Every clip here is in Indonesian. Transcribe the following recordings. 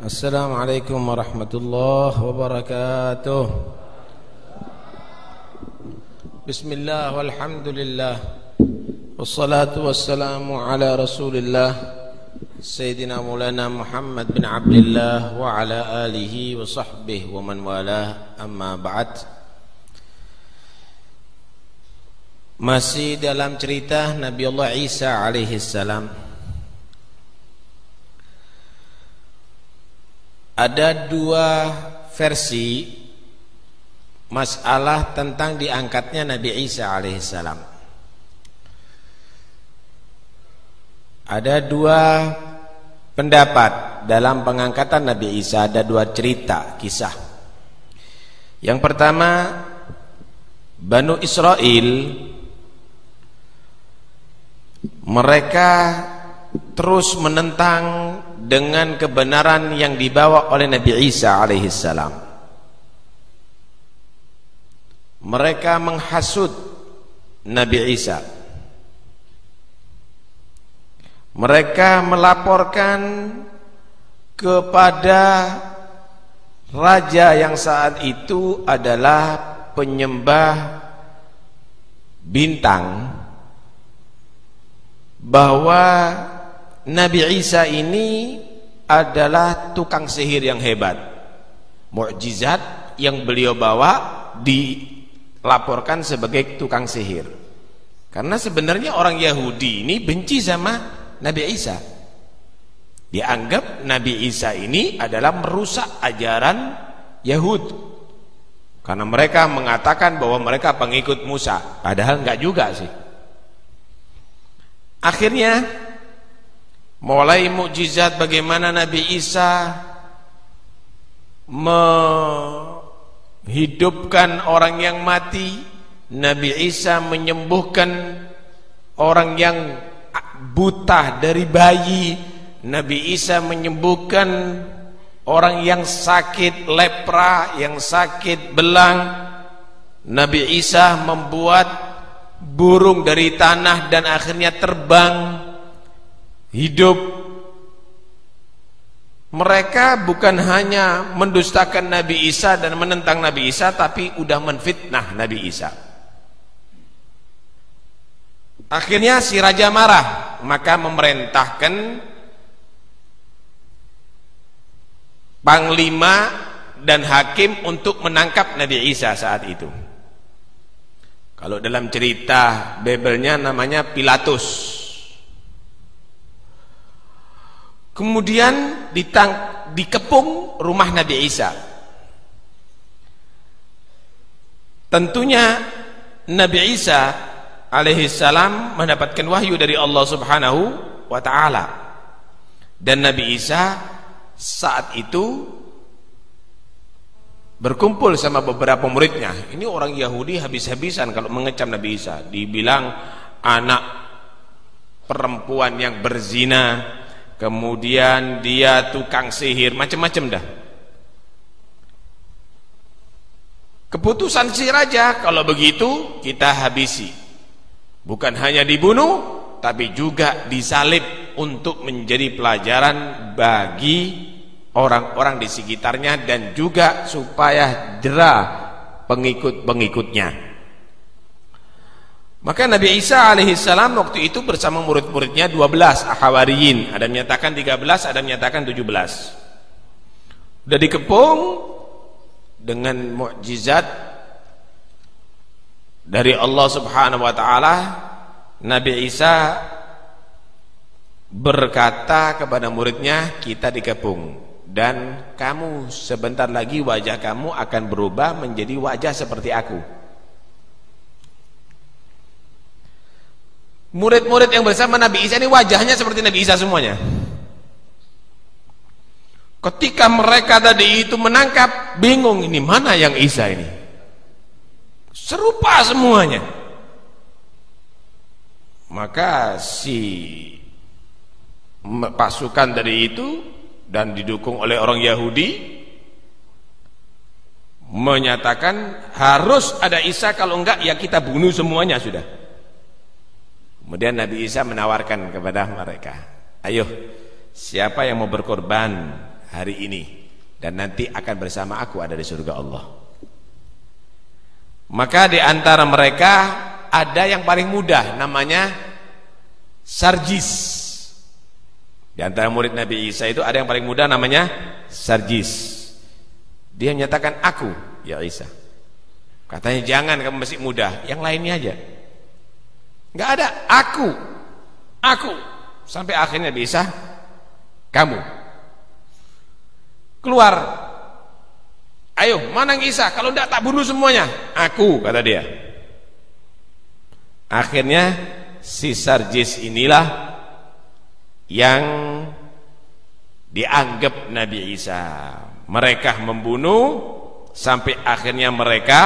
السلام عليكم ورحمة الله وبركاته. بسم الله والحمد لله والصلاة والسلام على رسول الله سيدنا مولانا محمد بن عبد الله وعلى آله وصحبه ومن والاه. أما بعد Masih dalam cerita Nabi Allah Isa alaihi salam. Ada dua versi masalah tentang diangkatnya Nabi Isa alaihissalam. Ada dua pendapat dalam pengangkatan Nabi Isa, ada dua cerita kisah. Yang pertama, Banu Israel mereka terus menentang dengan kebenaran yang dibawa oleh Nabi Isa alaihissalam. Mereka menghasut Nabi Isa. Mereka melaporkan kepada raja yang saat itu adalah penyembah bintang bahwa Nabi Isa ini adalah tukang sihir yang hebat. Mukjizat yang beliau bawa dilaporkan sebagai tukang sihir. Karena sebenarnya orang Yahudi ini benci sama Nabi Isa. Dianggap Nabi Isa ini adalah merusak ajaran Yahud. Karena mereka mengatakan bahwa mereka pengikut Musa, padahal enggak juga sih. Akhirnya mulai mukjizat bagaimana Nabi Isa menghidupkan orang yang mati Nabi Isa menyembuhkan orang yang buta dari bayi Nabi Isa menyembuhkan orang yang sakit lepra yang sakit belang. Nabi Isa membuat burung dari tanah dan akhirnya terbang hidup. Mereka bukan hanya mendustakan Nabi Isa dan menentang Nabi Isa tapi udah menfitnah Nabi Isa. Akhirnya si raja marah maka memerintahkan panglima dan hakim untuk menangkap Nabi Isa saat itu. Kalau dalam cerita Bibelnya namanya Pilatus. Kemudian ditang, dikepung rumah Nabi Isa. Tentunya Nabi Isa alaihissalam mendapatkan wahyu dari Allah Subhanahu wa taala. Dan Nabi Isa saat itu berkumpul sama beberapa muridnya ini orang Yahudi habis-habisan kalau mengecam Nabi Isa dibilang anak perempuan yang berzina kemudian dia tukang sihir macam-macam dah keputusan si raja kalau begitu kita habisi bukan hanya dibunuh tapi juga disalib untuk menjadi pelajaran bagi orang-orang di sekitarnya dan juga supaya jerah pengikut-pengikutnya. Maka Nabi Isa alaihissalam waktu itu bersama murid-muridnya 12 ahawariyin, ada menyatakan 13, ada menyatakan 17. Sudah dikepung dengan mukjizat dari Allah Subhanahu wa taala, Nabi Isa berkata kepada muridnya, kita dikepung dan kamu sebentar lagi wajah kamu akan berubah menjadi wajah seperti aku murid-murid yang bersama Nabi Isa ini wajahnya seperti Nabi Isa semuanya. Ketika mereka tadi itu menangkap bingung ini mana yang Isa ini. Serupa semuanya. Maka si pasukan dari itu dan didukung oleh orang Yahudi menyatakan harus ada Isa kalau enggak ya kita bunuh semuanya sudah kemudian Nabi Isa menawarkan kepada mereka ayo siapa yang mau berkorban hari ini dan nanti akan bersama aku ada di surga Allah. Maka di antara mereka ada yang paling mudah namanya Sarjis. Di antara murid Nabi Isa itu ada yang paling mudah namanya Sarjis. Dia menyatakan aku ya Isa. Katanya jangan kamu masih muda, yang lainnya aja. Enggak ada aku. Aku sampai akhirnya bisa kamu. Keluar. Ayo, mana Isa? Kalau enggak tak bunuh semuanya. Aku kata dia. Akhirnya si Sarjis inilah yang dianggap Nabi Isa. Mereka membunuh sampai akhirnya mereka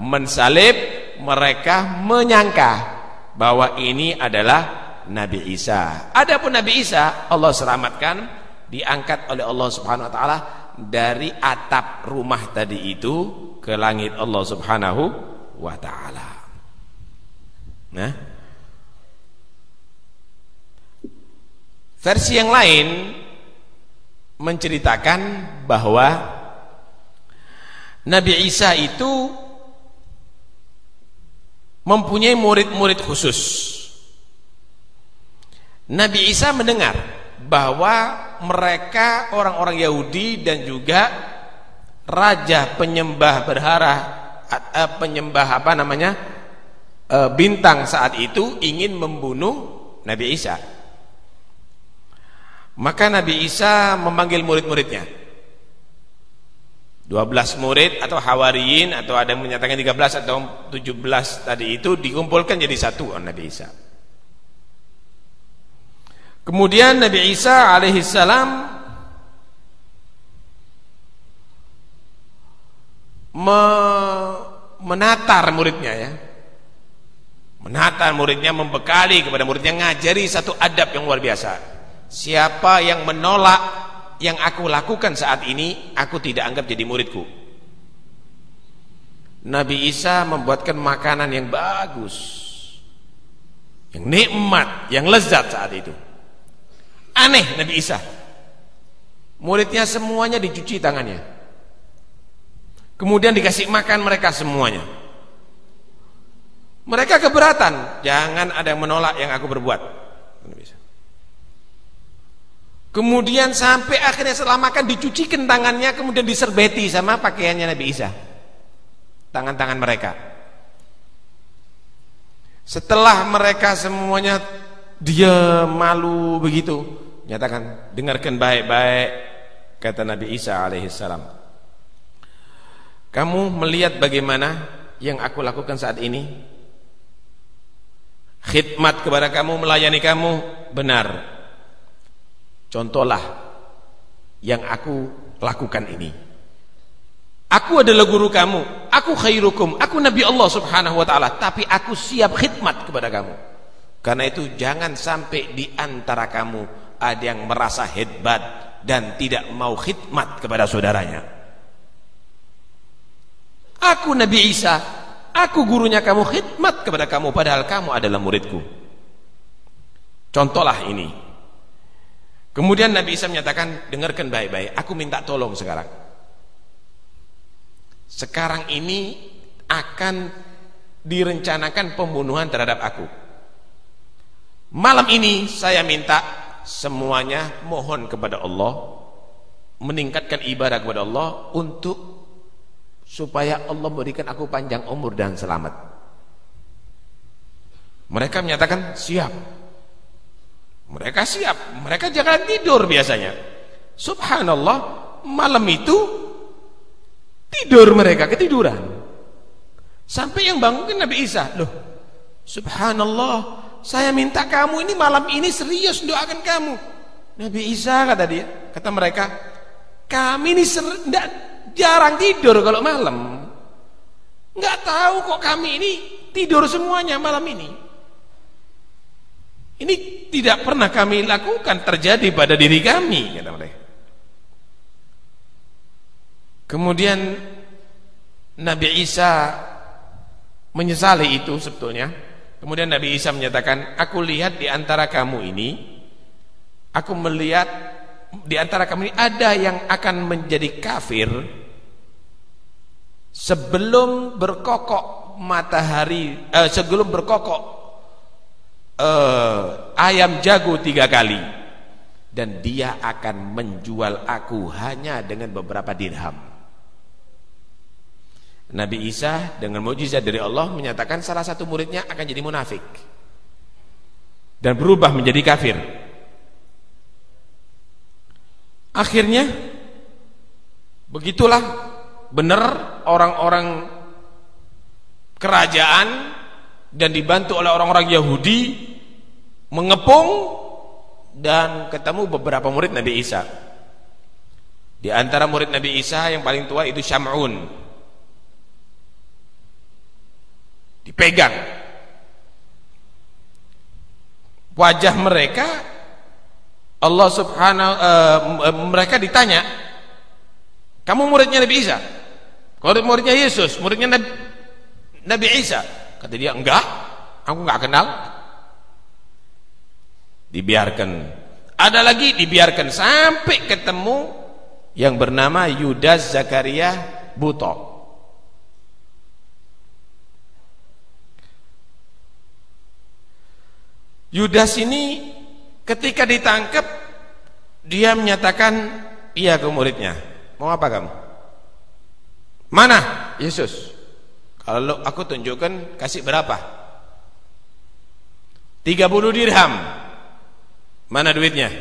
mensalib, mereka menyangka bahwa ini adalah Nabi Isa. Adapun Nabi Isa, Allah selamatkan diangkat oleh Allah Subhanahu wa taala dari atap rumah tadi itu ke langit Allah Subhanahu wa taala. Nah, Versi yang lain menceritakan bahwa Nabi Isa itu mempunyai murid-murid khusus. Nabi Isa mendengar bahwa mereka orang-orang Yahudi dan juga raja penyembah berhala eh, penyembah apa namanya eh, bintang saat itu ingin membunuh Nabi Isa. Maka Nabi Isa memanggil murid-muridnya 12 murid atau hawariyin atau ada yang menyatakan 13 atau 17 tadi itu dikumpulkan jadi satu oleh Nabi Isa. Kemudian Nabi Isa alaihissalam me menatar muridnya ya. Menatar muridnya membekali kepada muridnya ngajari satu adab yang luar biasa. Siapa yang menolak yang aku lakukan saat ini, aku tidak anggap jadi muridku. Nabi Isa membuatkan makanan yang bagus. Yang nikmat, yang lezat saat itu. Aneh Nabi Isa. Muridnya semuanya dicuci tangannya. Kemudian dikasih makan mereka semuanya. Mereka keberatan, jangan ada yang menolak yang aku berbuat. Nabi Isa. Kemudian sampai akhirnya setelah makan dicucikan tangannya kemudian diserbeti sama pakaiannya Nabi Isa. Tangan-tangan mereka. Setelah mereka semuanya dia malu begitu, nyatakan dengarkan baik-baik kata Nabi Isa alaihissalam. Kamu melihat bagaimana yang aku lakukan saat ini? Khidmat kepada kamu, melayani kamu benar Contohlah yang aku lakukan ini. Aku adalah guru kamu, aku khairukum, aku Nabi Allah Subhanahu wa taala, tapi aku siap khidmat kepada kamu. Karena itu jangan sampai di antara kamu ada yang merasa hebat dan tidak mau khidmat kepada saudaranya. Aku Nabi Isa, aku gurunya kamu khidmat kepada kamu padahal kamu adalah muridku. Contohlah ini. Kemudian Nabi Isa menyatakan, dengarkan baik-baik, aku minta tolong sekarang. Sekarang ini akan direncanakan pembunuhan terhadap aku. Malam ini saya minta semuanya mohon kepada Allah, meningkatkan ibadah kepada Allah untuk supaya Allah memberikan aku panjang umur dan selamat. Mereka menyatakan siap. Mereka siap, mereka jangan tidur biasanya. Subhanallah, malam itu tidur mereka ketiduran. Sampai yang bangun Nabi Isa, loh. Subhanallah, saya minta kamu ini malam ini serius doakan kamu. Nabi Isa kata dia, kata mereka, kami ini enggak, jarang tidur kalau malam. Enggak tahu kok kami ini tidur semuanya malam ini. Ini tidak pernah kami lakukan terjadi pada diri kami kata mereka. Kemudian Nabi Isa menyesali itu sebetulnya. Kemudian Nabi Isa menyatakan, "Aku lihat di antara kamu ini, aku melihat di antara kamu ini ada yang akan menjadi kafir sebelum berkokok matahari eh, sebelum berkokok eh, ayam jago tiga kali. Dan dia akan menjual aku hanya dengan beberapa dirham. Nabi Isa dengan mujizat dari Allah menyatakan salah satu muridnya akan jadi munafik. Dan berubah menjadi kafir. Akhirnya begitulah benar orang-orang kerajaan dan dibantu oleh orang-orang Yahudi mengepung dan ketemu beberapa murid Nabi Isa. Di antara murid Nabi Isa yang paling tua itu Syam'un. Dipegang. Wajah mereka Allah subhanahu uh, mereka ditanya kamu muridnya Nabi Isa kalau muridnya Yesus muridnya Nabi, Nabi Isa kata dia enggak aku enggak kenal dibiarkan ada lagi dibiarkan sampai ketemu yang bernama Yudas Zakaria Buto Yudas ini Ketika ditangkap dia menyatakan iya ke muridnya. Mau apa kamu? Mana Yesus? Kalau aku tunjukkan kasih berapa? 30 dirham. Mana duitnya?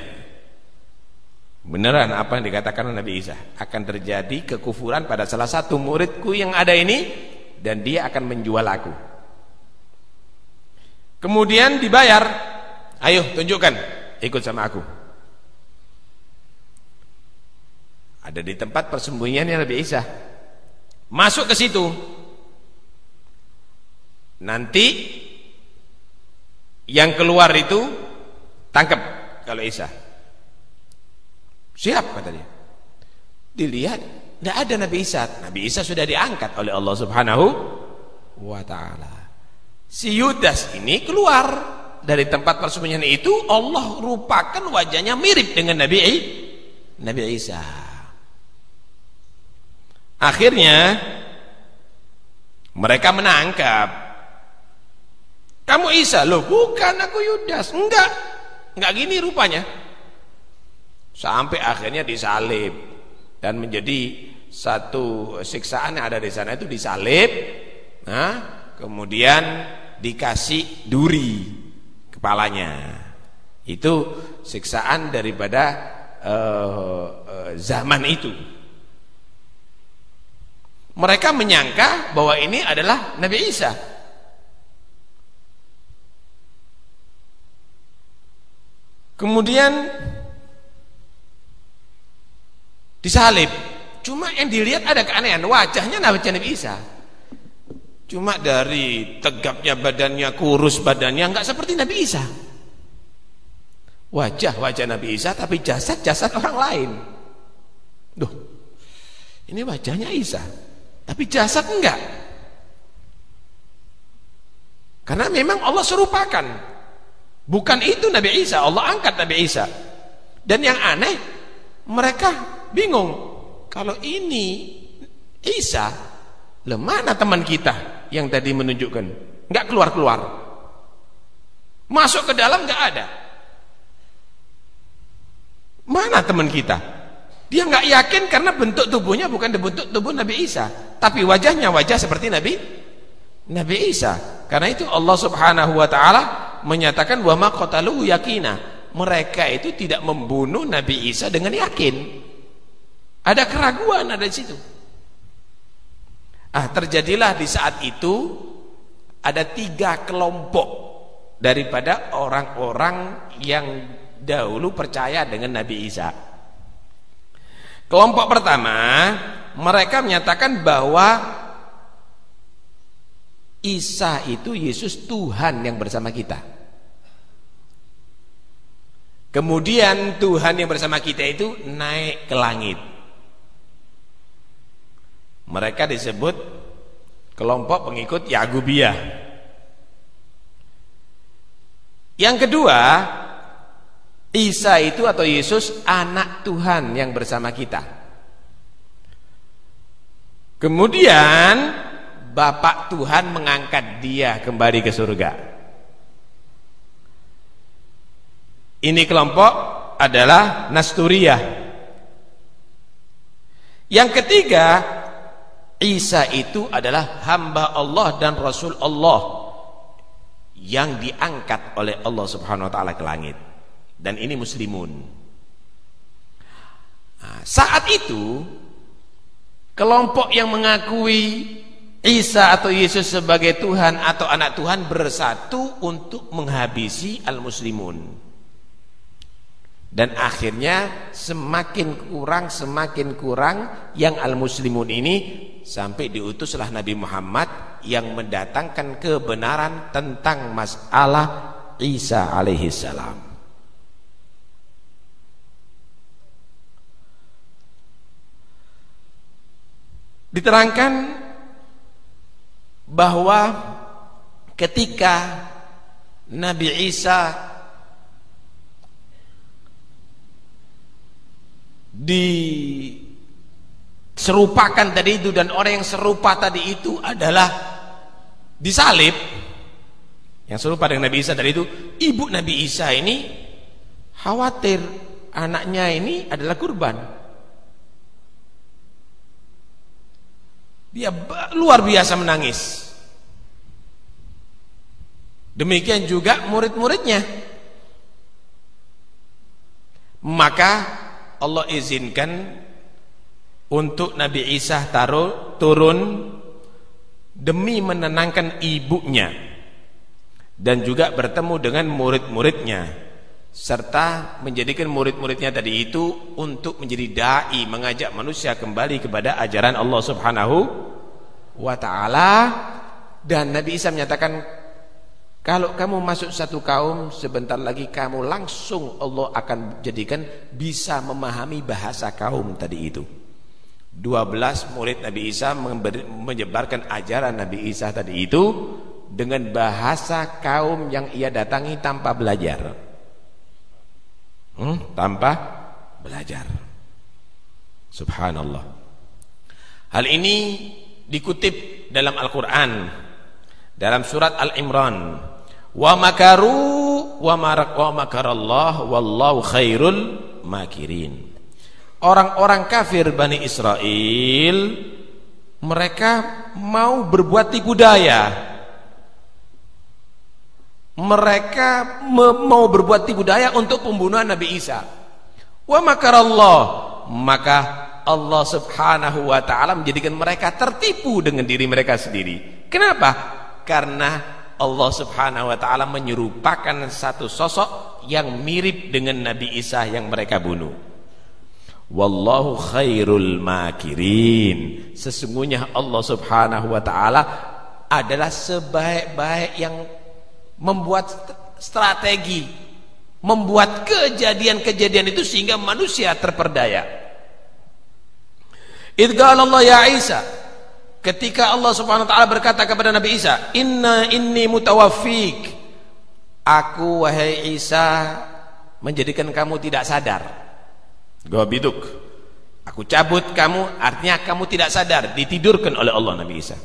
Beneran apa yang dikatakan Nabi Isa akan terjadi kekufuran pada salah satu muridku yang ada ini dan dia akan menjual aku. Kemudian dibayar. Ayo tunjukkan ikut sama aku ada di tempat persembunyiannya Nabi Isa masuk ke situ nanti yang keluar itu tangkap kalau Isa siap kata dia dilihat tidak ada Nabi Isa Nabi Isa sudah diangkat oleh Allah subhanahu wa ta'ala si Yudas ini keluar dari tempat persembunyian itu Allah rupakan wajahnya mirip dengan Nabi Nabi Isa. Akhirnya mereka menangkap. Kamu Isa, loh bukan aku Yudas. Enggak. Enggak gini rupanya. Sampai akhirnya disalib dan menjadi satu siksaan yang ada di sana itu disalib. Nah, kemudian dikasih duri kepalanya. Itu siksaan daripada uh, zaman itu. Mereka menyangka bahwa ini adalah Nabi Isa. Kemudian disalib. Cuma yang dilihat ada keanehan, wajahnya Nabi Isa. Cuma dari tegapnya badannya, kurus badannya nggak seperti Nabi Isa. Wajah-wajah Nabi Isa tapi jasad-jasad orang lain. Duh. Ini wajahnya Isa, tapi jasad enggak. Karena memang Allah serupakan. Bukan itu Nabi Isa, Allah angkat Nabi Isa. Dan yang aneh, mereka bingung. Kalau ini Isa, lemana teman kita? yang tadi menunjukkan nggak keluar-keluar masuk ke dalam nggak ada mana teman kita dia nggak yakin karena bentuk tubuhnya bukan bentuk tubuh Nabi Isa tapi wajahnya wajah seperti Nabi Nabi Isa karena itu Allah subhanahu wa ta'ala menyatakan wa ma qataluhu yakina. Mereka itu tidak membunuh Nabi Isa dengan yakin. Ada keraguan ada di situ. Ah, terjadilah di saat itu ada tiga kelompok daripada orang-orang yang dahulu percaya dengan Nabi Isa. Kelompok pertama, mereka menyatakan bahwa Isa itu Yesus Tuhan yang bersama kita. Kemudian Tuhan yang bersama kita itu naik ke langit. Mereka disebut kelompok pengikut Yagubiyah. Yang kedua, Isa itu atau Yesus anak Tuhan yang bersama kita. Kemudian Bapak Tuhan mengangkat dia kembali ke surga. Ini kelompok adalah Nasturiyah. Yang ketiga, Isa itu adalah hamba Allah dan Rasul Allah yang diangkat oleh Allah Subhanahu wa taala ke langit dan ini muslimun nah, saat itu kelompok yang mengakui Isa atau Yesus sebagai Tuhan atau anak Tuhan bersatu untuk menghabisi al-muslimun. Dan akhirnya semakin kurang semakin kurang yang al-muslimun ini sampai diutuslah Nabi Muhammad yang mendatangkan kebenaran tentang masalah Isa alaihi salam. Diterangkan bahwa ketika Nabi Isa diserupakan tadi itu dan orang yang serupa tadi itu adalah disalib yang serupa dengan Nabi Isa tadi itu ibu Nabi Isa ini khawatir anaknya ini adalah kurban Dia luar biasa menangis. Demikian juga murid-muridnya. Maka Allah izinkan untuk Nabi Isa taruh turun demi menenangkan ibunya dan juga bertemu dengan murid-muridnya serta menjadikan murid-muridnya tadi itu untuk menjadi dai mengajak manusia kembali kepada ajaran Allah Subhanahu wa taala. Dan Nabi Isa menyatakan kalau kamu masuk satu kaum sebentar lagi kamu langsung Allah akan jadikan bisa memahami bahasa kaum tadi itu. 12 murid Nabi Isa menyebarkan ajaran Nabi Isa tadi itu dengan bahasa kaum yang ia datangi tanpa belajar hmm, tanpa belajar. Subhanallah. Hal ini dikutip dalam Al-Qur'an dalam surat Al-Imran. Wa makaru wa marak wa makarallah wallahu khairul makirin. Orang-orang kafir Bani Israel mereka mau berbuat tipu daya mereka mau berbuat tipu daya untuk pembunuhan Nabi Isa. Wa makarallah, maka Allah Subhanahu wa taala menjadikan mereka tertipu dengan diri mereka sendiri. Kenapa? Karena Allah Subhanahu wa taala menyerupakan satu sosok yang mirip dengan Nabi Isa yang mereka bunuh. Wallahu khairul makirin. Sesungguhnya Allah Subhanahu wa taala adalah sebaik-baik yang membuat strategi, membuat kejadian-kejadian itu sehingga manusia terperdaya. Idgal Allah ya Isa ketika Allah Subhanahu wa taala berkata kepada Nabi Isa, "Inna inni mutawaffik." Aku wahai Isa menjadikan kamu tidak sadar. Gobiduk. Aku cabut kamu artinya kamu tidak sadar, ditidurkan oleh Allah Nabi Isa.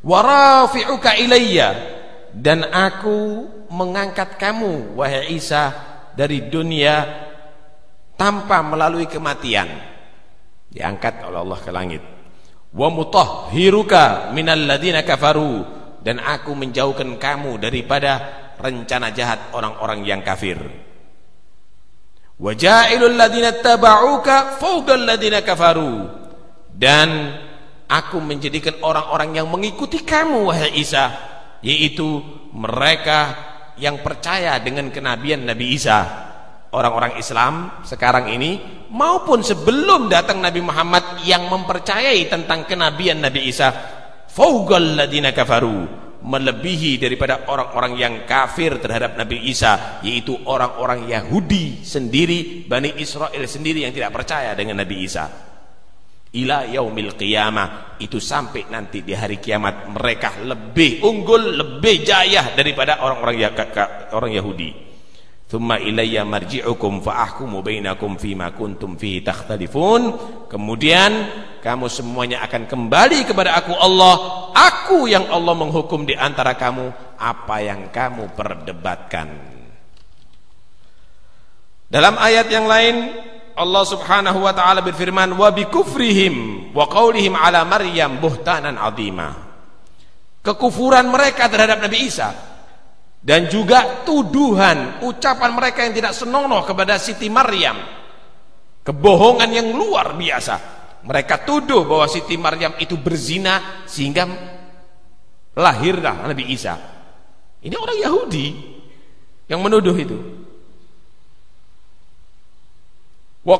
Warafi'uka ilayya dan aku mengangkat kamu wahai Isa dari dunia tanpa melalui kematian. Diangkat oleh Allah ke langit. Wa mutahhiruka minal ladina kafaru. Dan aku menjauhkan kamu daripada rencana jahat orang-orang yang kafir. Wa ja'ilul ladina taba'uka fawqal ladina kafaru. Dan aku menjadikan orang-orang yang mengikuti kamu wahai Isa yaitu mereka yang percaya dengan kenabian Nabi Isa. Orang-orang Islam sekarang ini maupun sebelum datang Nabi Muhammad yang mempercayai tentang kenabian Nabi Isa. Faugal ladina kafaru melebihi daripada orang-orang yang kafir terhadap Nabi Isa yaitu orang-orang Yahudi sendiri Bani Israel sendiri yang tidak percaya dengan Nabi Isa ila yaumil qiyamah. Itu sampai nanti di hari kiamat mereka lebih unggul lebih jaya daripada orang-orang ya, orang Yahudi. Thumma ilayya marji'ukum fa ahkumu bainakum fima kuntum fihi takhtalifun. Kemudian kamu semuanya akan kembali kepada aku Allah. Aku yang Allah menghukum di antara kamu. Apa yang kamu perdebatkan. Dalam ayat yang lain Allah Subhanahu wa taala berfirman wa bikufrihim wa qaulihim ala maryam buhtanan azima. Kekufuran mereka terhadap Nabi Isa dan juga tuduhan ucapan mereka yang tidak senonoh kepada Siti Maryam. Kebohongan yang luar biasa. Mereka tuduh bahwa Siti Maryam itu berzina sehingga lahirlah Nabi Isa. Ini orang Yahudi yang menuduh itu wa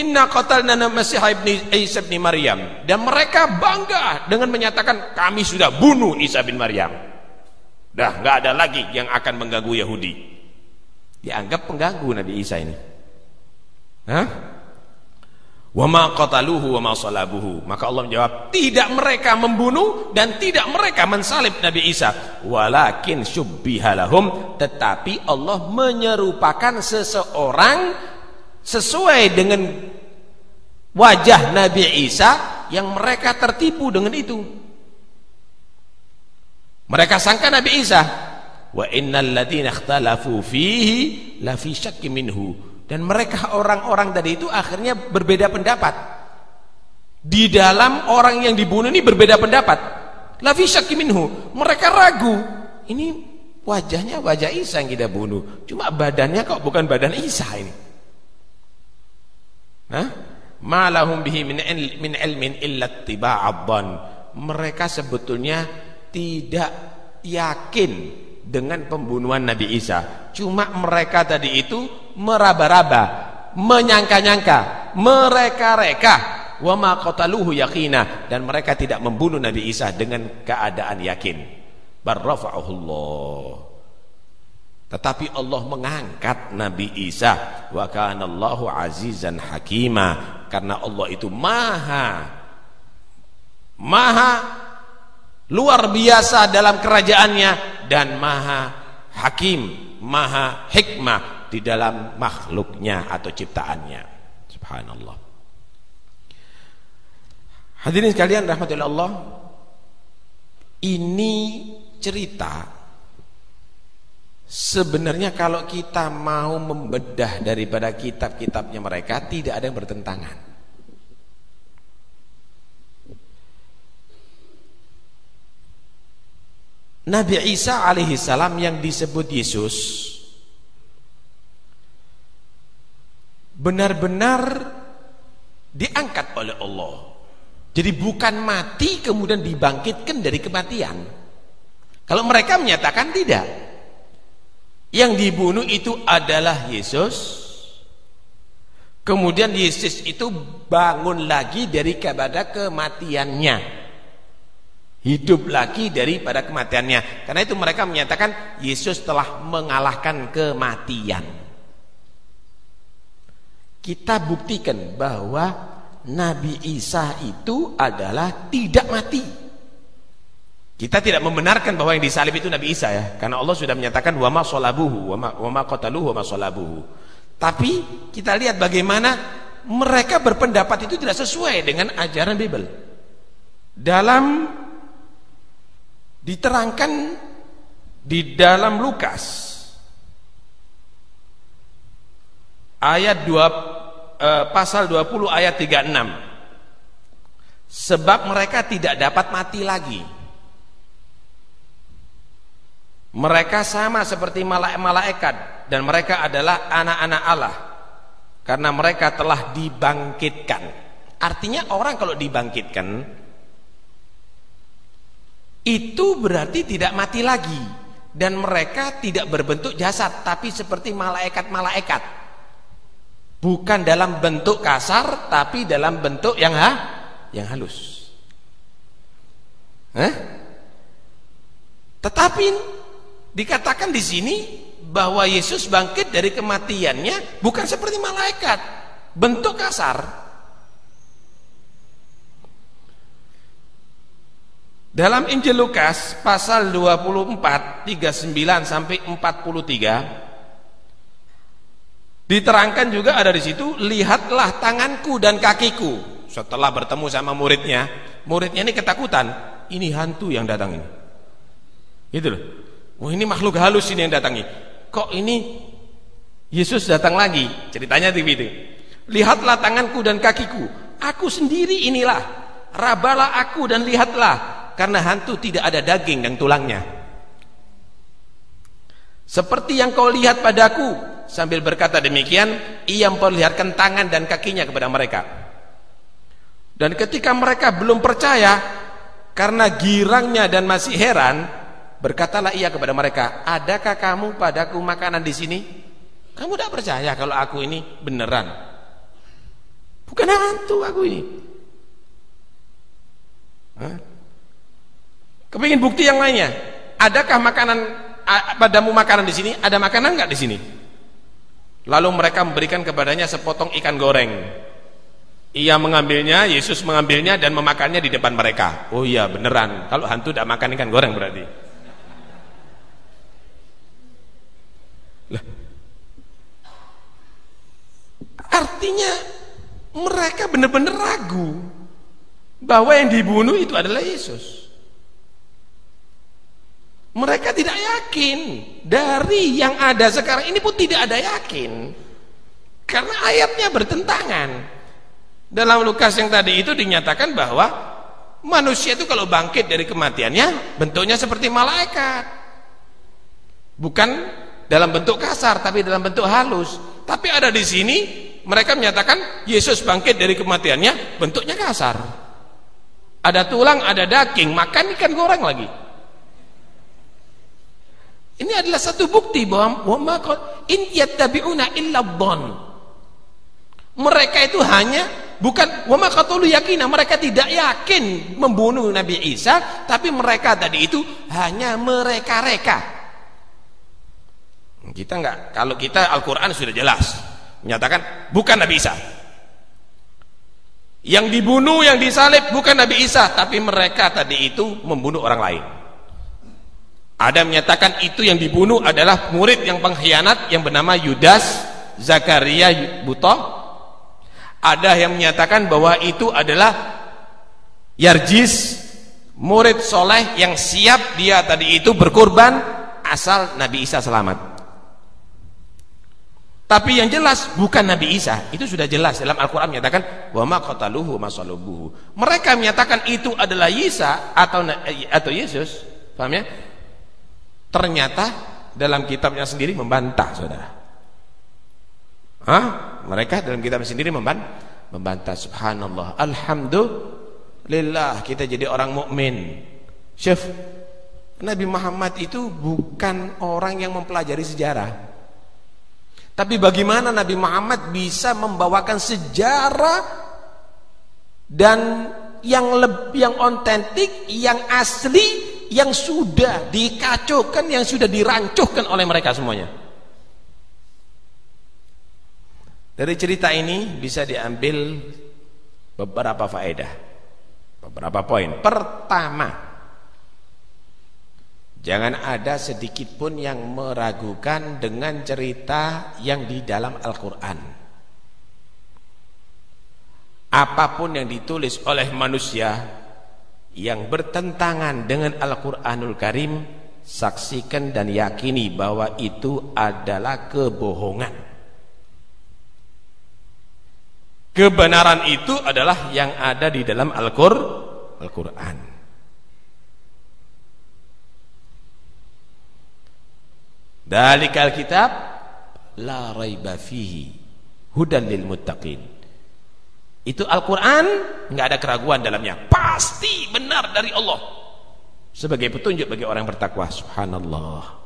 inna qatalna Masih ibn Isa bin Maryam dan mereka bangga dengan menyatakan kami sudah bunuh Isa bin Maryam Dah nggak ada lagi yang akan mengganggu Yahudi. Dianggap pengganggu Nabi Isa ini. Hah? Wa ma qataluhu wa salabuhu. Maka Allah menjawab, tidak mereka membunuh dan tidak mereka mensalib Nabi Isa. Walakin syubbihalahum, tetapi Allah menyerupakan seseorang sesuai dengan wajah Nabi Isa yang mereka tertipu dengan itu. Mereka sangka Nabi Isa. Wa innal ladzina ikhtalafu fihi la fi minhu. Dan mereka orang-orang tadi itu akhirnya berbeda pendapat. Di dalam orang yang dibunuh ini berbeda pendapat. La fi minhu. Mereka ragu. Ini wajahnya wajah Isa yang kita bunuh. Cuma badannya kok bukan badan Isa ini. Ma lahum bihi min min ilmin illa ittiba'adh Mereka sebetulnya tidak yakin dengan pembunuhan Nabi Isa. Cuma mereka tadi itu meraba-raba, menyangka-nyangka, mereka-reka, wa ma qataluhu yaqina dan mereka tidak membunuh Nabi Isa dengan keadaan yakin. Barrafa'ahullah. Tetapi Allah mengangkat Nabi Isa wa kana Allahu azizan hakima karena Allah itu maha maha luar biasa dalam kerajaannya dan maha hakim, maha hikmah di dalam makhluknya atau ciptaannya. Subhanallah. Hadirin sekalian rahmatullah Allah. Ini cerita sebenarnya kalau kita mau membedah daripada kitab-kitabnya mereka tidak ada yang bertentangan. Nabi Isa alaihi salam yang disebut Yesus benar-benar diangkat oleh Allah. Jadi bukan mati kemudian dibangkitkan dari kematian. Kalau mereka menyatakan tidak. Yang dibunuh itu adalah Yesus. Kemudian Yesus itu bangun lagi dari kepada kematiannya. Hidup lagi daripada kematiannya. Karena itu mereka menyatakan Yesus telah mengalahkan kematian. Kita buktikan bahwa Nabi Isa itu adalah tidak mati kita tidak membenarkan bahwa yang disalib itu Nabi Isa ya. Karena Allah sudah menyatakan wa ma salabuhu wa ma qataluhu wa ma salabuhu. Tapi kita lihat bagaimana mereka berpendapat itu tidak sesuai dengan ajaran Bible. Dalam diterangkan di dalam Lukas ayat 2 eh, pasal 20 ayat 36 sebab mereka tidak dapat mati lagi mereka sama seperti malaikat dan mereka adalah anak-anak Allah. Karena mereka telah dibangkitkan. Artinya orang kalau dibangkitkan itu berarti tidak mati lagi. Dan mereka tidak berbentuk jasad tapi seperti malaikat-malaikat. Bukan dalam bentuk kasar tapi dalam bentuk yang ha? Yang halus. Eh? tetapi dikatakan di sini bahwa Yesus bangkit dari kematiannya bukan seperti malaikat bentuk kasar Dalam Injil Lukas pasal 24 39 sampai 43 Diterangkan juga ada di situ, lihatlah tanganku dan kakiku. Setelah bertemu sama muridnya, muridnya ini ketakutan. Ini hantu yang datang ini. Gitu loh. Oh ini makhluk halus ini yang datangi. Kok ini Yesus datang lagi? Ceritanya begitu. Lihatlah tanganku dan kakiku. Aku sendiri inilah. Rabalah aku dan lihatlah. Karena hantu tidak ada daging dan tulangnya. Seperti yang kau lihat padaku, Sambil berkata demikian, ia memperlihatkan tangan dan kakinya kepada mereka. Dan ketika mereka belum percaya, karena girangnya dan masih heran, berkatalah ia kepada mereka, adakah kamu padaku makanan di sini? Kamu tidak percaya kalau aku ini beneran? Bukan hantu aku ini. Hah? Kepingin bukti yang lainnya? Adakah makanan padamu makanan di sini? Ada makanan nggak di sini? Lalu mereka memberikan kepadanya sepotong ikan goreng. Ia mengambilnya, Yesus mengambilnya dan memakannya di depan mereka. Oh iya beneran, kalau hantu tidak makan ikan goreng berarti. Lah. Artinya mereka benar-benar ragu bahwa yang dibunuh itu adalah Yesus. Mereka tidak yakin dari yang ada sekarang ini pun tidak ada yakin karena ayatnya bertentangan. Dalam Lukas yang tadi itu dinyatakan bahwa manusia itu kalau bangkit dari kematiannya bentuknya seperti malaikat. Bukan dalam bentuk kasar tapi dalam bentuk halus. Tapi ada di sini mereka menyatakan Yesus bangkit dari kematiannya bentuknya kasar. Ada tulang, ada daging, makan ikan goreng lagi. Ini adalah satu bukti bahwa wa in yattabi'una illa dhon. Mereka itu hanya bukan wa ma qatalu mereka tidak yakin membunuh Nabi Isa, tapi mereka tadi itu hanya mereka-reka. Kita enggak, kalau kita Al-Qur'an sudah jelas menyatakan bukan Nabi Isa. Yang dibunuh, yang disalib bukan Nabi Isa, tapi mereka tadi itu membunuh orang lain. Ada menyatakan itu yang dibunuh adalah murid yang pengkhianat yang bernama Yudas Zakaria Buto. Ada yang menyatakan bahwa itu adalah Yarjis murid soleh yang siap dia tadi itu berkorban asal Nabi Isa selamat. Tapi yang jelas bukan Nabi Isa. Itu sudah jelas dalam Al-Qur'an menyatakan wa ma qataluhu masalubuhu. Mereka menyatakan itu adalah Isa atau atau Yesus. Paham ya? Ternyata dalam kitabnya sendiri membantah, saudara. Hah? Mereka dalam kitabnya sendiri membantah, membantah. Subhanallah. Alhamdulillah kita jadi orang mukmin. Chef, Nabi Muhammad itu bukan orang yang mempelajari sejarah. Tapi bagaimana Nabi Muhammad bisa membawakan sejarah dan yang lebih yang otentik, yang asli yang sudah dikacaukan, yang sudah dirancuhkan oleh mereka semuanya. Dari cerita ini bisa diambil beberapa faedah. Beberapa poin. Pertama, jangan ada sedikit pun yang meragukan dengan cerita yang di dalam Al-Qur'an. Apa pun yang ditulis oleh manusia yang bertentangan dengan Al-Quranul Karim saksikan dan yakini bahwa itu adalah kebohongan kebenaran itu adalah yang ada di dalam Al-Quran Dalikal kitab la raiba fihi hudan lil muttaqin. Itu Al-Quran nggak ada keraguan dalamnya. Pasti benar dari Allah. Sebagai petunjuk bagi orang bertakwa subhanallah.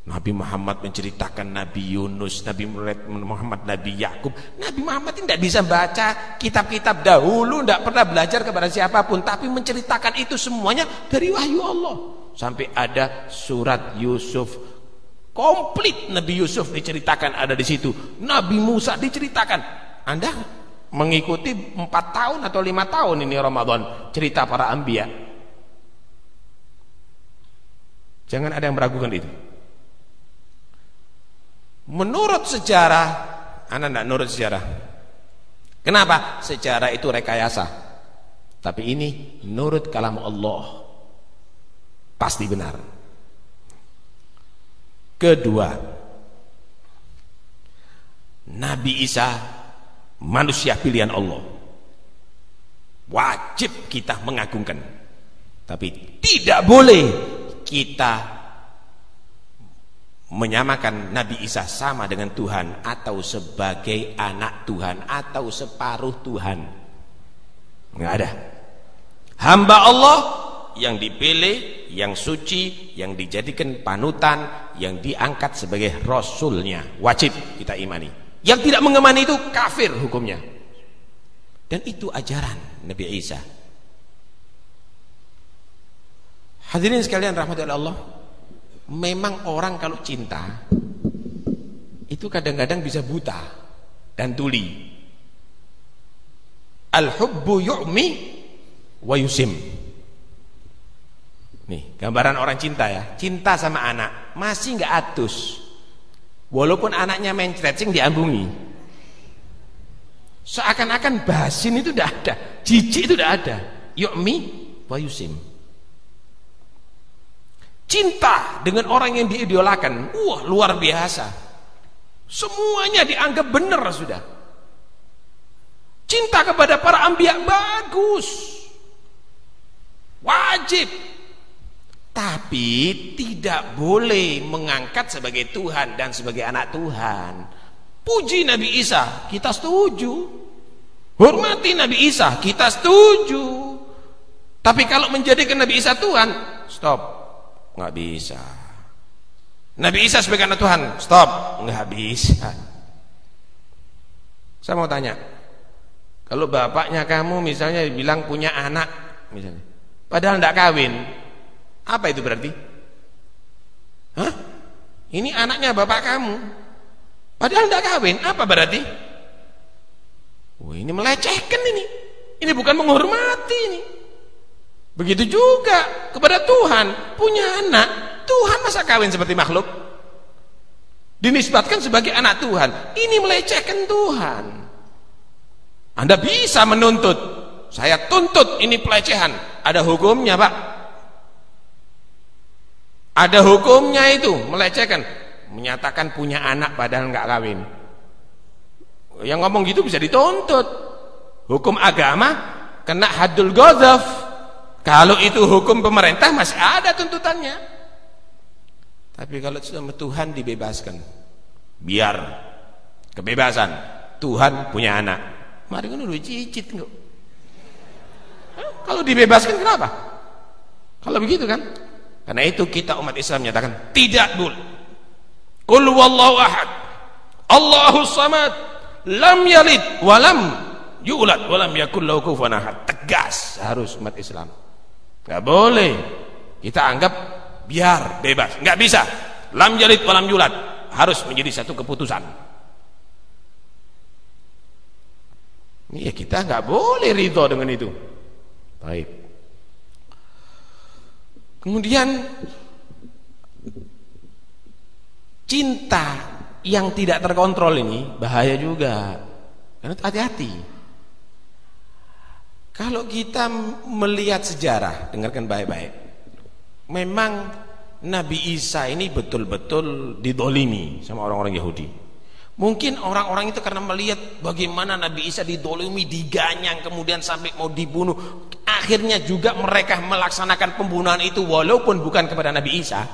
Nabi Muhammad menceritakan Nabi Yunus, Nabi Muhammad, Nabi Yakub. Nabi Muhammad tidak bisa baca kitab-kitab dahulu, tidak pernah belajar kepada siapa pun, tapi menceritakan itu semuanya dari wahyu Allah. Sampai ada surat Yusuf, komplit Nabi Yusuf diceritakan ada di situ. Nabi Musa diceritakan. Anda mengikuti empat tahun atau lima tahun ini Ramadan cerita para ambia jangan ada yang meragukan itu. Menurut sejarah anda tidak nurut sejarah. Kenapa? Sejarah itu rekayasa. Tapi ini menurut kalam Allah pasti benar. Kedua Nabi Isa manusia pilihan Allah. Wajib kita mengagungkan. Tapi tidak boleh kita menyamakan Nabi Isa sama dengan Tuhan atau sebagai anak Tuhan atau separuh Tuhan. Nggak ada. Hamba Allah yang dipilih yang suci yang dijadikan panutan yang diangkat sebagai rasulnya. Wajib kita imani. Yang tidak mengemani itu kafir hukumnya. Dan itu ajaran Nabi Isa. Hadirin sekalian rahmatullah Allah memang orang kalau cinta itu kadang-kadang bisa buta dan tuli. Al-hubbu yu'mi wa yusim nih gambaran orang cinta ya. Cinta sama anak masih nggak atus walaupun anaknya main stretching diambungi. Seakan-akan basin itu udah ada jijik itu udah ada. Yu'mi wa yusim. Cinta dengan orang yang diidolakan wah luar biasa. Semuanya dianggap benar sudah. Cinta kepada para ambiak bagus. Wajib tapi tidak boleh mengangkat sebagai Tuhan dan sebagai anak Tuhan. Puji Nabi Isa kita setuju. Hormati Nabi Isa kita setuju. Tapi kalau menjadikan Nabi Isa Tuhan stop. Nggak bisa. Nabi Isa sebagai anak Tuhan stop. Nggak bisa. Saya mau tanya kalau bapaknya kamu misalnya bilang punya anak misalnya padahal tidak kawin apa itu berarti Hah? ini anaknya bapak kamu padahal tidak kawin apa berarti Wah, ini melecehkan ini ini bukan menghormati ini Begitu juga kepada Tuhan, punya anak, Tuhan masa kawin seperti makhluk? Dinisbatkan sebagai anak Tuhan. Ini melecehkan Tuhan. Anda bisa menuntut. Saya tuntut ini pelecehan. Ada hukumnya, Pak. Ada hukumnya itu, melecehkan. Menyatakan punya anak padahal nggak kawin. Yang ngomong gitu bisa dituntut. Hukum agama kena hadul ghadhaf kalau itu hukum pemerintah masih ada tuntutannya. Tapi kalau sudah Tuhan dibebaskan. Biar kebebasan. Tuhan punya anak. Mari kan udah cicit kok. Kalau dibebaskan kenapa? Kalau begitu kan? Karena itu kita umat Islam menyatakan tidak boleh. Qul wallahu ahad. Allahu samad. Lam yalid walam yulad walam yakul lahu kufuwan ahad. Tegas. Harus umat Islam. Nggak boleh. Kita anggap biar bebas. Nggak bisa. Lam jalid walam yulat harus menjadi satu keputusan. Ya kita nggak boleh ridho dengan itu. Baik kemudian cinta yang tidak terkontrol ini bahaya juga karena hati-hati kalau kita melihat sejarah, dengarkan baik-baik. Memang Nabi Isa ini betul-betul didolimi sama orang-orang Yahudi. Mungkin orang-orang itu karena melihat bagaimana Nabi Isa didolimi, diganyang, kemudian sampai mau dibunuh. Akhirnya juga mereka melaksanakan pembunuhan itu walaupun bukan kepada Nabi Isa.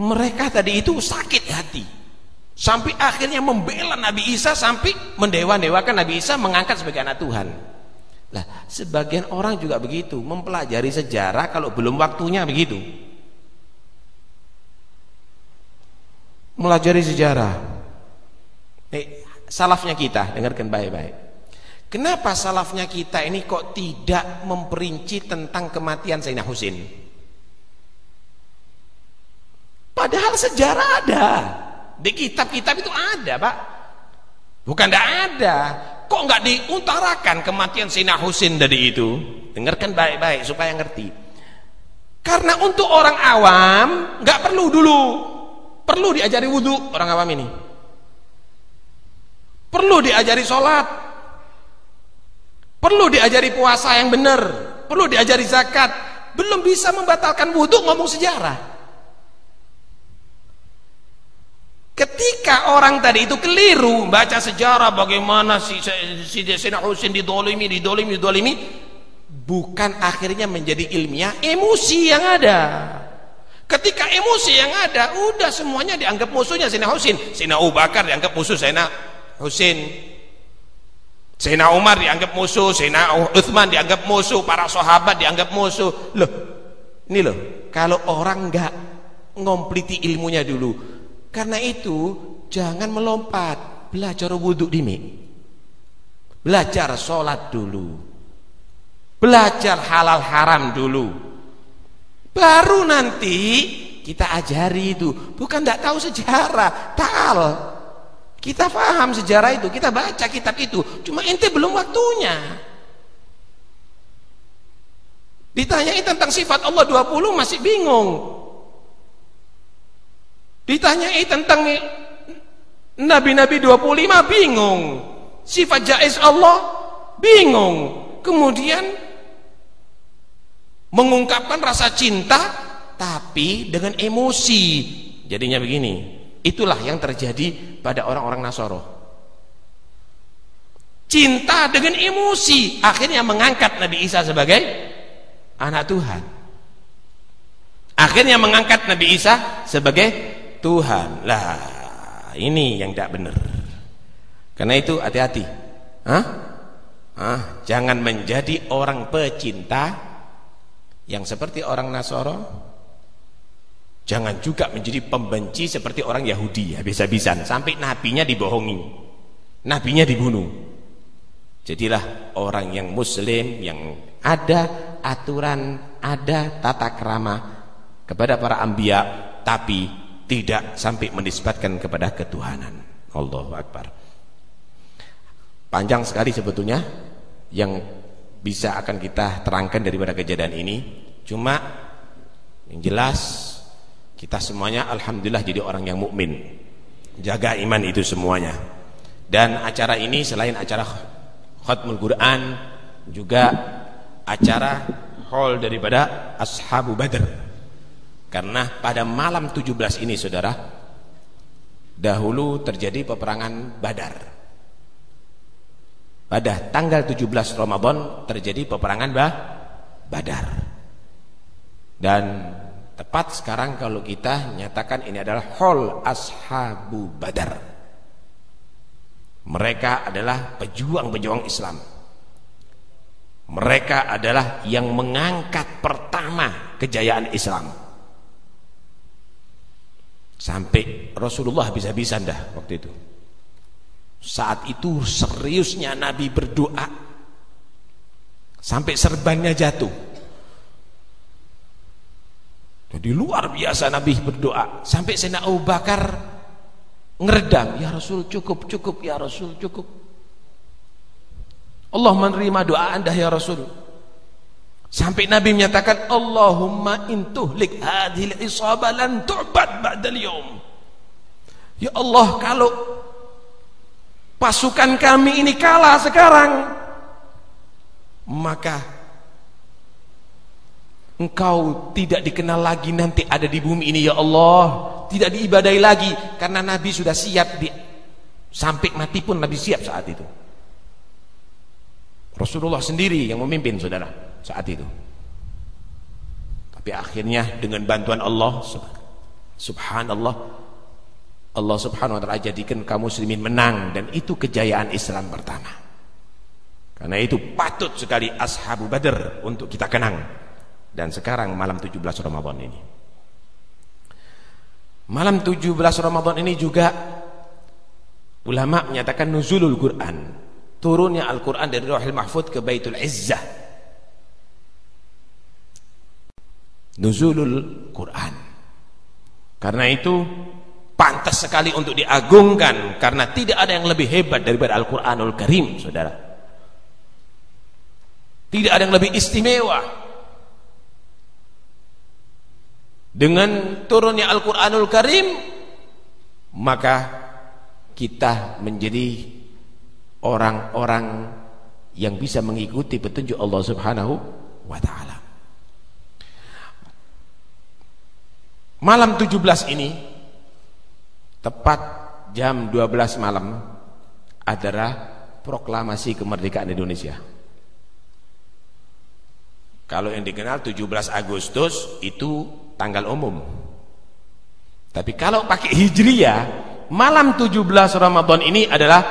Mereka tadi itu sakit hati. Sampai akhirnya membela Nabi Isa sampai mendewa-dewakan Nabi Isa mengangkat sebagai anak Tuhan. Lah, sebagian orang juga begitu, mempelajari sejarah kalau belum waktunya begitu. Melajari sejarah. Eh, salafnya kita, dengarkan baik-baik. Kenapa salafnya kita ini kok tidak memperinci tentang kematian Sayyidina Husin? Padahal sejarah ada. Di kitab-kitab itu ada, Pak. Bukan tidak ada kok nggak diutarakan kematian Sina Husin dari itu dengarkan baik-baik supaya ngerti karena untuk orang awam nggak perlu dulu perlu diajari wudhu orang awam ini perlu diajari sholat perlu diajari puasa yang benar perlu diajari zakat belum bisa membatalkan wudhu ngomong sejarah ketika orang tadi itu keliru baca sejarah bagaimana si, si, si Husin didolimi didolimi didolimi bukan akhirnya menjadi ilmiah emosi yang ada Ketika emosi yang ada, udah semuanya dianggap musuhnya Sina Husin. Sina Abu Bakar dianggap musuh Sina Husin. Sina Umar dianggap musuh, Sina Uthman dianggap musuh, para sahabat dianggap musuh. Loh, ini loh, kalau orang nggak ngompliti ilmunya dulu, karena itu jangan melompat, belajar wudhu dimi. Belajar sholat dulu. Belajar halal haram dulu Baru nanti kita ajari itu. Bukan tidak tahu sejarah. Ta'al. Kita paham sejarah itu. Kita baca kitab itu. Cuma ente belum waktunya. Ditanyai tentang sifat Allah 20 masih bingung. Ditanyai tentang Nabi-Nabi 25 bingung. Sifat jais Allah bingung. Kemudian mengungkapkan rasa cinta tapi dengan emosi jadinya begini itulah yang terjadi pada orang-orang Nasoro. Cinta dengan emosi. Akhirnya mengangkat Nabi Isa sebagai anak Tuhan. Akhirnya mengangkat Nabi Isa sebagai Tuhan. Lah ini yang tidak benar. Karena itu hati-hati. Hah? Ah, jangan menjadi orang pecinta yang seperti orang Nasoro jangan juga menjadi pembenci seperti orang Yahudi habis-habisan. Sampai nabinya dibohongi. Nabinya dibunuh. Jadilah orang yang muslim yang ada aturan ada tata kerama kepada para ambia tapi tidak sampai menisbatkan kepada ketuhanan. Allahu Akbar. Panjang sekali sebetulnya yang bisa akan kita terangkan daripada kejadian ini. Cuma yang jelas kita semuanya alhamdulillah jadi orang yang mukmin. Jaga iman itu semuanya. Dan acara ini selain acara khatmul Quran juga acara hall daripada ashabu badr. Karena pada malam 17 ini saudara dahulu terjadi peperangan badar. Pada tanggal 17 Ramadan terjadi peperangan bah, Badar. Dan tepat sekarang kalau kita nyatakan ini adalah hol ashabu Badar. Mereka adalah pejuang-pejuang Islam. Mereka adalah yang mengangkat pertama kejayaan Islam. Sampai Rasulullah habis-habisan dah waktu itu. Saat itu seriusnya Nabi berdoa Sampai serbannya jatuh Jadi luar biasa Nabi berdoa. Sampai Sena Abu Bakar Ngeredam Ya Rasul cukup, cukup Ya Rasul cukup. Allah menerima doa anda ya Rasul. Sampai Nabi menyatakan Allahumma intuhlik hadhil isabah lan tu'bad ba'dal yawm. Ya Allah kalau pasukan kami ini kalah sekarang maka engkau tidak dikenal lagi nanti ada di bumi ini ya Allah. Tidak diibadai lagi karena Nabi sudah siap di, sampai mati pun Nabi siap saat itu. Rasulullah sendiri yang memimpin saudara saat itu. Tapi akhirnya dengan bantuan Allah subhanallah Allah subhanahu wa ta'ala jadikan kaum muslimin menang dan itu kejayaan Islam pertama. Karena itu patut sekali ashabu badr untuk kita kenang dan sekarang malam 17 Ramadan ini malam 17 Ramadan ini juga ulama menyatakan nuzulul Quran turunnya Al-Quran dari Rahil Mahfud ke Baitul Izzah nuzulul Quran karena itu pantas sekali untuk diagungkan karena tidak ada yang lebih hebat daripada Al-Qur'anul Karim, Saudara. Tidak ada yang lebih istimewa. Dengan turunnya Al-Qur'anul Karim maka kita menjadi orang-orang yang bisa mengikuti petunjuk Allah Subhanahu wa taala. Malam 17 ini tepat jam 12 malam adalah proklamasi kemerdekaan Indonesia. Kalau yang dikenal 17 Agustus itu tanggal umum. Tapi kalau pakai Hijriah, malam 17 Ramadan ini adalah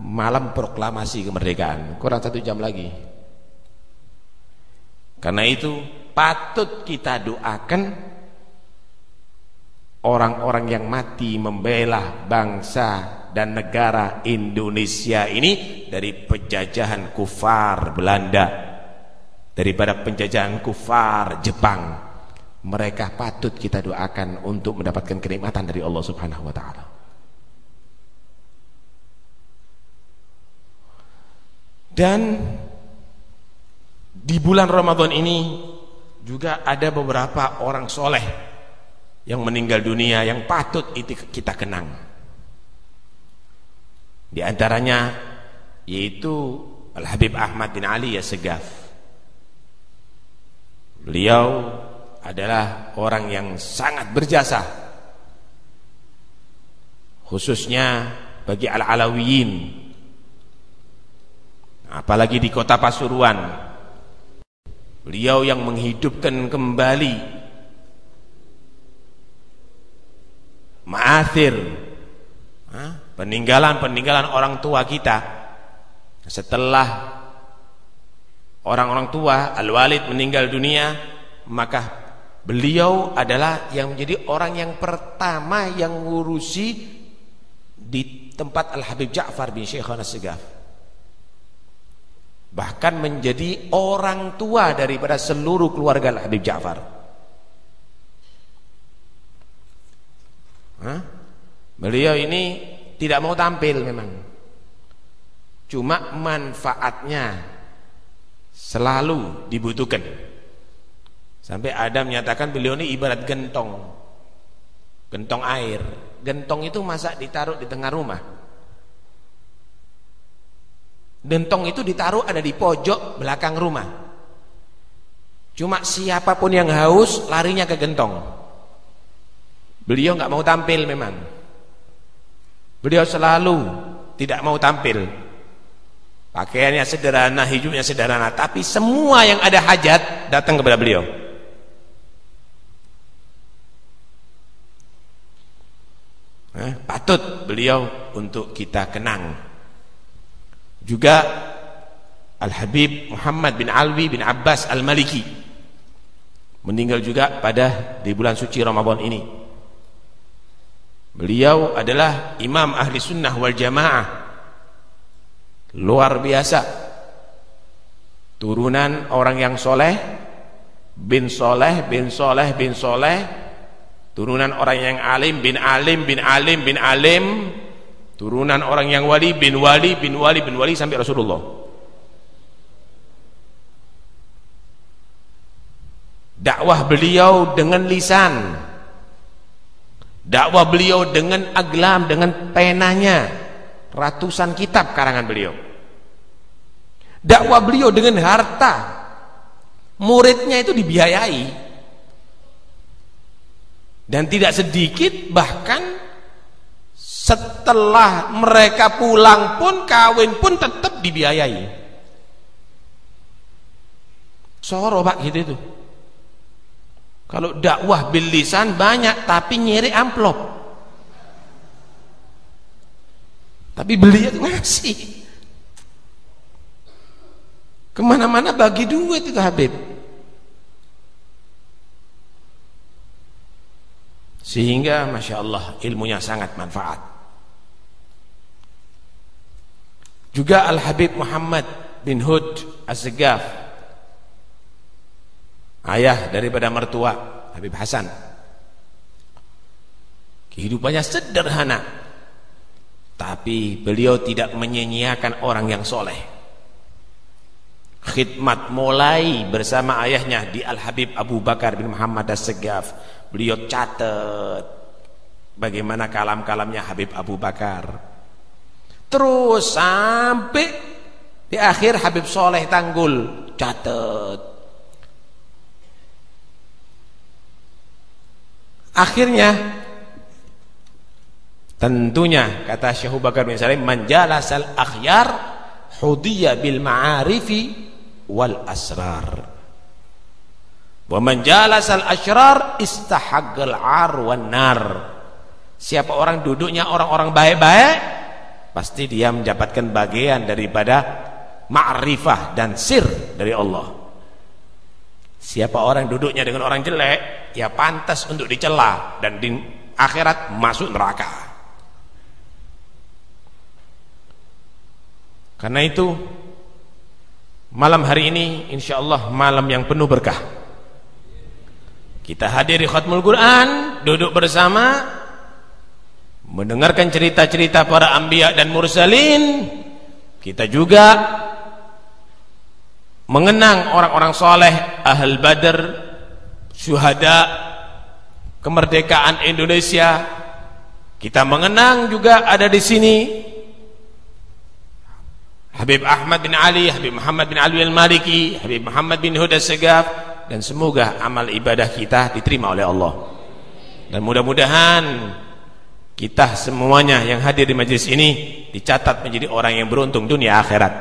malam proklamasi kemerdekaan. Kurang satu jam lagi. Karena itu patut kita doakan orang-orang yang mati membela bangsa dan negara Indonesia ini dari penjajahan kufar Belanda daripada penjajahan kufar Jepang mereka patut kita doakan untuk mendapatkan kenikmatan dari Allah Subhanahu wa taala. Dan di bulan Ramadan ini juga ada beberapa orang soleh yang meninggal dunia yang patut kita kenang. Di antaranya yaitu Al-Habib Ahmad bin Ali Yasegaf Beliau adalah orang yang sangat berjasa. Khususnya bagi al-alawiyin. Apalagi di kota Pasuruan. Beliau yang menghidupkan kembali ma'athir peninggalan-peninggalan orang tua kita. Setelah orang-orang tua Al-Walid meninggal dunia maka beliau adalah yang menjadi orang yang pertama yang ngurusi di tempat Al-Habib Ja'far bin Syekhana Segaf. Bahkan menjadi orang tua daripada seluruh keluarga Al-Habib Ja'far. Hah? beliau ini tidak mau tampil memang. Cuma manfaatnya selalu dibutuhkan sampai Adam menyatakan beliau ini ibarat gentong. Gentong air. Gentong itu masa ditaruh di tengah rumah. Gentong itu ditaruh ada di pojok belakang rumah. Cuma siapa pun yang haus larinya ke gentong. Beliau nggak mau tampil memang. Beliau selalu tidak mau tampil. Pakaiannya sederhana, hidupnya sederhana, tapi semua yang ada hajat datang kepada beliau. Eh, patut beliau untuk kita kenang. Juga Al-Habib Muhammad bin Alwi bin Abbas Al-Maliki meninggal juga pada di bulan suci Ramadan ini. Beliau adalah imam ahli sunnah wal jamaah luar biasa turunan orang yang soleh bin soleh bin soleh bin soleh turunan orang yang alim bin alim bin alim bin alim. Turunan orang yang wali bin wali bin wali bin wali sampai Rasulullah. Dakwah beliau dengan lisan. Dakwah beliau dengan aglam dengan penanya. Ratusan kitab karangan beliau. Dakwah beliau dengan harta. Muridnya itu dibiayai dan tidak sedikit bahkan setelah mereka pulang pun kawin pun tetap dibiayai. Soro pak gitu itu. Kalau dakwah bilisan banyak tapi nyeri amplop. Tapi beliau masih. Ke mana-mana bagi duit itu Habib. Sehingga Masya Allah ilmunya sangat manfaat. Juga Al-Habib Muhammad bin Hud Az-Zagaf. Ayah daripada mertua Habib Hasan. Kehidupannya sederhana. Tapi beliau tidak menyanyiakan orang yang soleh khidmat mulai bersama ayahnya di Al-Habib Abu Bakar bin Muhammad As-Segaf beliau catat bagaimana kalam-kalamnya Habib Abu Bakar. Terus sampai di akhir Habib Soleh Tanggul catat. Akhirnya tentunya kata Syekh Bakar bin Salim manjalasal akhyar hudiya bil ma'arifi wal asrar wa manjalasal asrar istahaggal ar wan nar. Siapa orang duduknya orang-orang baik-baik pasti dia mendapatkan bagian daripada ma'rifah dan sir dari Allah. Siapa orang duduknya dengan orang jelek ya pantas untuk dicela dan di akhirat masuk neraka. Karena itu malam hari ini insyaallah malam yang penuh berkah kita hadiri khatmul Quran duduk bersama mendengarkan cerita-cerita para anbiya dan mursalin. Kita juga mengenang orang-orang soleh ahal badar syuhada kemerdekaan Indonesia. Kita mengenang juga ada di sini Habib Ahmad bin Ali, Habib Muhammad bin Ali al-Maliki, Habib Muhammad bin Huda Segaf dan semoga amal ibadah kita diterima oleh Allah. Dan mudah-mudahan kita semuanya yang hadir di majlis ini dicatat menjadi orang yang beruntung dunia akhirat.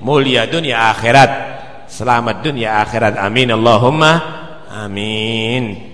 Mulia dunia akhirat. Selamat dunia akhirat. Amin. Allahumma amin